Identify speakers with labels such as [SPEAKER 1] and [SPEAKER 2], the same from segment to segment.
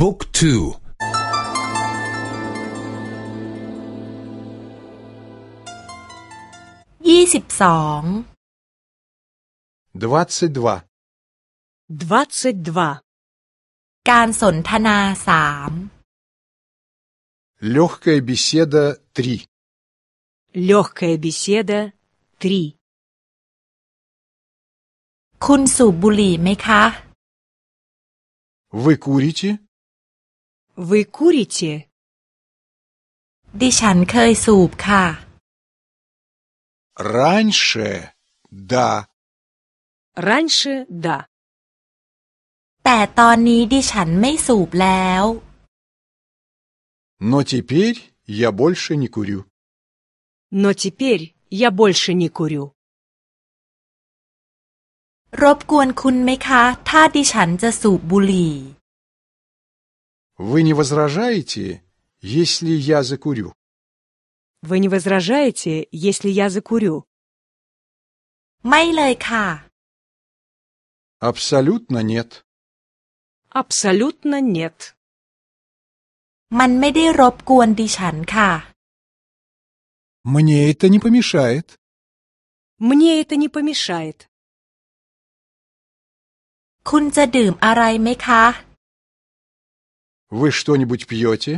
[SPEAKER 1] บุ๊กทู
[SPEAKER 2] ยี่สิบสอง
[SPEAKER 3] двадцать два,
[SPEAKER 4] двадцать два,
[SPEAKER 2] การสนทนาสาม
[SPEAKER 3] легкая беседа три,
[SPEAKER 4] легкая беседа три.
[SPEAKER 2] คุณสูบบุหรี่ไหมคะ
[SPEAKER 3] вы курите?
[SPEAKER 4] Вы курите?
[SPEAKER 2] ดิฉันเคยสูบค่ะ
[SPEAKER 3] Раньше, да,
[SPEAKER 4] Раньше да,
[SPEAKER 2] แต่ตอนนี้ดิฉันไม่สูบแล้ว
[SPEAKER 3] но теперь я больше не курю.
[SPEAKER 4] но теперь я больше не курю.
[SPEAKER 2] รบกวนคุณไหมคะ ถ้าดิฉันจะสูบบุหรี่
[SPEAKER 3] Вы не возражаете, если я закурю?
[SPEAKER 4] Вы не возражаете, если я закурю?
[SPEAKER 2] ไม่เลยค่ะ
[SPEAKER 3] Абсолютно нет.
[SPEAKER 4] Абсолютно нет.
[SPEAKER 2] มันไม่ได้รบกวนดิฉันค่ะ
[SPEAKER 3] Мне это не помешает.
[SPEAKER 4] Мне это не помешает.
[SPEAKER 2] คุณจะดื่มอะไรไหมคะ
[SPEAKER 3] Вы что-нибудь пьете?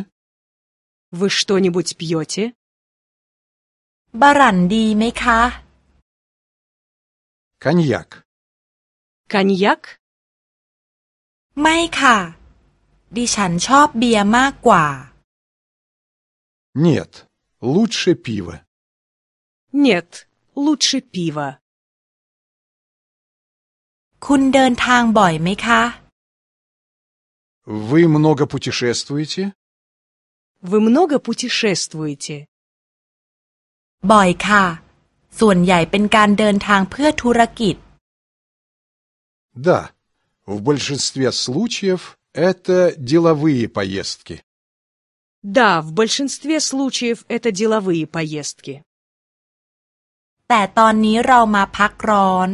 [SPEAKER 4] Вы что-нибудь пьете?
[SPEAKER 2] บารันดีไหมคะ
[SPEAKER 3] Коньяк.
[SPEAKER 4] Коньяк?
[SPEAKER 2] ไม่ค่ะ ดิฉันชอบเบียร์มากกว่า
[SPEAKER 3] Нет, лучше пиво.
[SPEAKER 4] Нет, лучше пиво.
[SPEAKER 2] คุณเดินทางบ่อยไหมคะ
[SPEAKER 3] Вы много путешествуете?
[SPEAKER 4] Вы много путешествуете?
[SPEAKER 2] บ่อยค่ะ ส่วนใหญ่เป็นการเดินทางเพื่อธุรกิจ
[SPEAKER 3] Да, в большинстве случаев это деловые поездки.
[SPEAKER 4] Да, в большинстве случаев это деловые поездки.
[SPEAKER 2] แต่ตอนนี้เรามาพักร้อน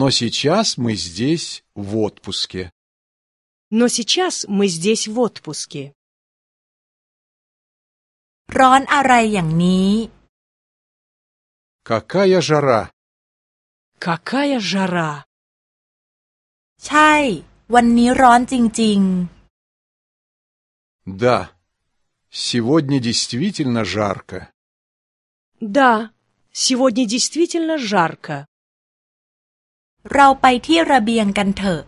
[SPEAKER 3] Но сейчас мы здесь в отпуске.
[SPEAKER 4] Но сейчас мы здесь в отпуске.
[SPEAKER 2] ร้อนอะไรอย่างนี้
[SPEAKER 3] Какая жара!
[SPEAKER 4] Какая жара!
[SPEAKER 2] ใช่ วันนี้ร้อนจริง
[SPEAKER 3] Да, сегодня действительно жарко.
[SPEAKER 4] Да, сегодня действительно жарко.
[SPEAKER 2] ๆ เราไปที่ระเบียงกันเถอะ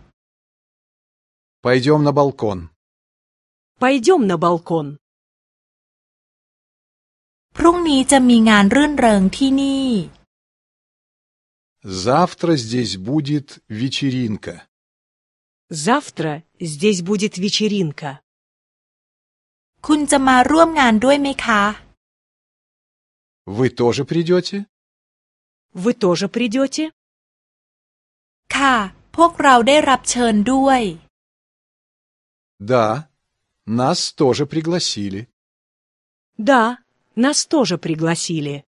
[SPEAKER 3] Пойдем на балкон.
[SPEAKER 4] Пойдем на балкон.
[SPEAKER 2] พรุ่งนี้จะมีงานรื่นเริงที่นี่
[SPEAKER 3] Завтра здесь будет вечеринка.
[SPEAKER 4] Завтра здесь будет вечеринка.
[SPEAKER 2] คุณจะมาร่วมงานด้วยไหมคะ
[SPEAKER 3] Вы тоже придете?
[SPEAKER 4] Вы тоже придете?
[SPEAKER 2] ค่ะ พวกเราได้รับเชิญด้วย
[SPEAKER 3] да, нас тоже пригласили.
[SPEAKER 4] Да, нас тоже пригласили.